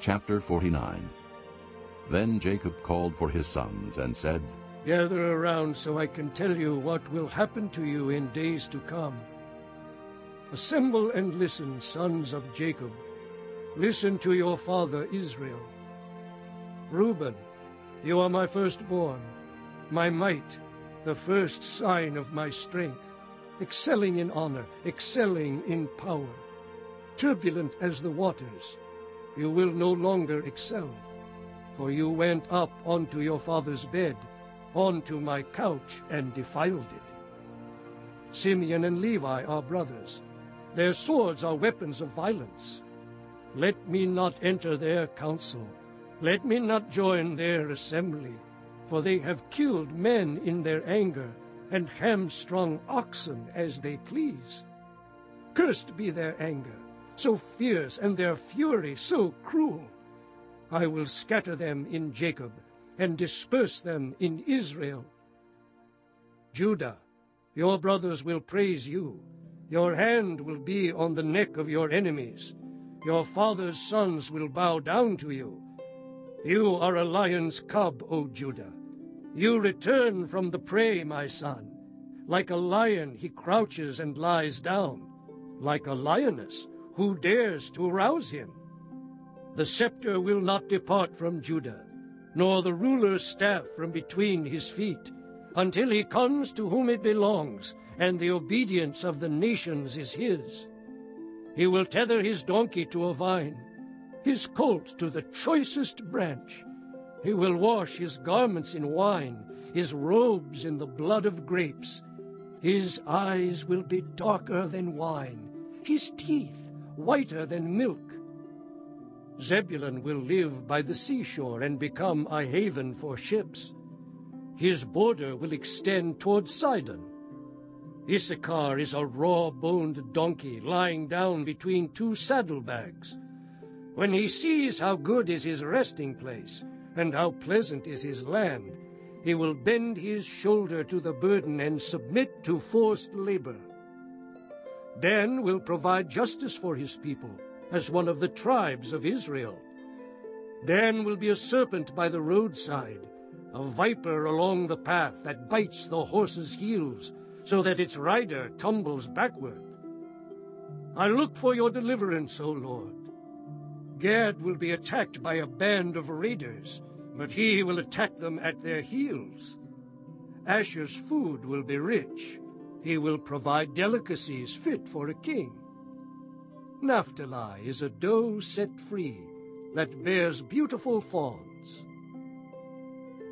Chapter 49 Then Jacob called for his sons and said, Gather around so I can tell you what will happen to you in days to come. Assemble and listen, sons of Jacob. Listen to your father Israel. Reuben, you are my firstborn, my might, the first sign of my strength, excelling in honor, excelling in power. Turbulent as the waters, you will no longer excel, for you went up onto your father's bed, onto my couch, and defiled it. Simeon and Levi are brothers. Their swords are weapons of violence. Let me not enter their council. Let me not join their assembly. For they have killed men in their anger, and hamstrung oxen as they please. Cursed be their anger, so fierce, and their fury so cruel. I will scatter them in Jacob, and disperse them in Israel. Judah, your brothers will praise you. Your hand will be on the neck of your enemies. Your father's sons will bow down to you. You are a lion's cub, O Judah. You return from the prey, my son. Like a lion he crouches and lies down. Like a lioness, who dares to arouse him? The scepter will not depart from Judah, nor the ruler's staff from between his feet, until he comes to whom it belongs, and the obedience of the nations is his. He will tether his donkey to a vine, his colt to the choicest branch. He will wash his garments in wine, his robes in the blood of grapes. His eyes will be darker than wine, his teeth whiter than milk. Zebulun will live by the seashore and become a haven for ships. His border will extend toward Sidon. Issachar is a raw-boned donkey lying down between two saddlebags. When he sees how good is his resting place, and how pleasant is his land, he will bend his shoulder to the burden and submit to forced labor. Dan will provide justice for his people, as one of the tribes of Israel. Dan will be a serpent by the roadside, a viper along the path that bites the horse's heels, so that its rider tumbles backward. I look for your deliverance, O Lord. Gad will be attacked by a band of raiders, but he will attack them at their heels. Asher's food will be rich. He will provide delicacies fit for a king. Naphtali is a doe set free that bears beautiful fawns.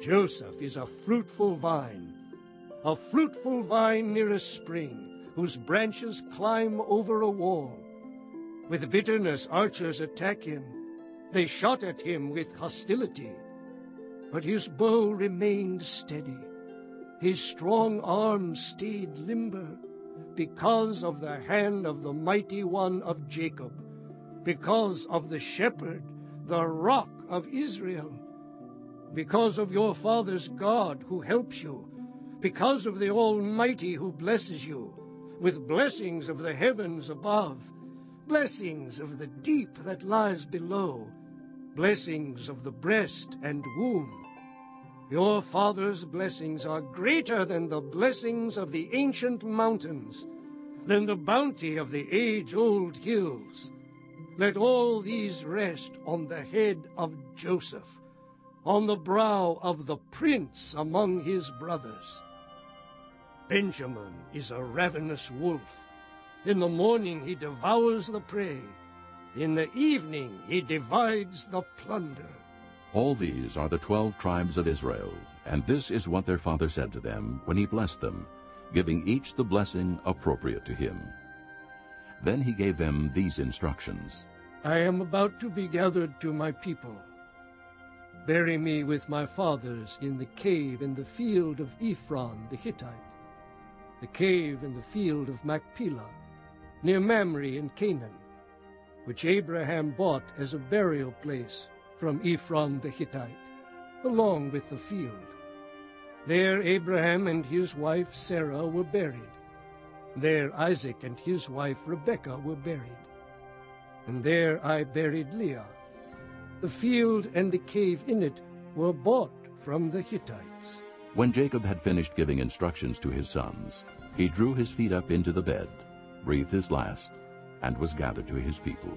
Joseph is a fruitful vine, a fruitful vine near a spring, whose branches climb over a wall. With bitterness archers attack him. They shot at him with hostility. But his bow remained steady. His strong arm stayed limber, because of the hand of the mighty one of Jacob, because of the shepherd, the rock of Israel, because of your father's God who helps you, because of the Almighty who blesses you, with blessings of the heavens above, blessings of the deep that lies below, blessings of the breast and womb. Your father's blessings are greater than the blessings of the ancient mountains, than the bounty of the age-old hills. Let all these rest on the head of Joseph, on the brow of the prince among his brothers. Benjamin is a ravenous wolf. In the morning he devours the prey. In the evening he divides the plunder. All these are the twelve tribes of Israel, and this is what their father said to them when he blessed them, giving each the blessing appropriate to him. Then he gave them these instructions. I am about to be gathered to my people. Bury me with my fathers in the cave in the field of Ephron the Hittite, the cave in the field of Machpelah, near Mamre in Canaan, which Abraham bought as a burial place from Ephron the Hittite, along with the field. There Abraham and his wife Sarah were buried. There Isaac and his wife Rebekah were buried. And there I buried Leah. The field and the cave in it were bought from the Hittites. When Jacob had finished giving instructions to his sons, he drew his feet up into the bed, breathed his last, and was gathered to his people.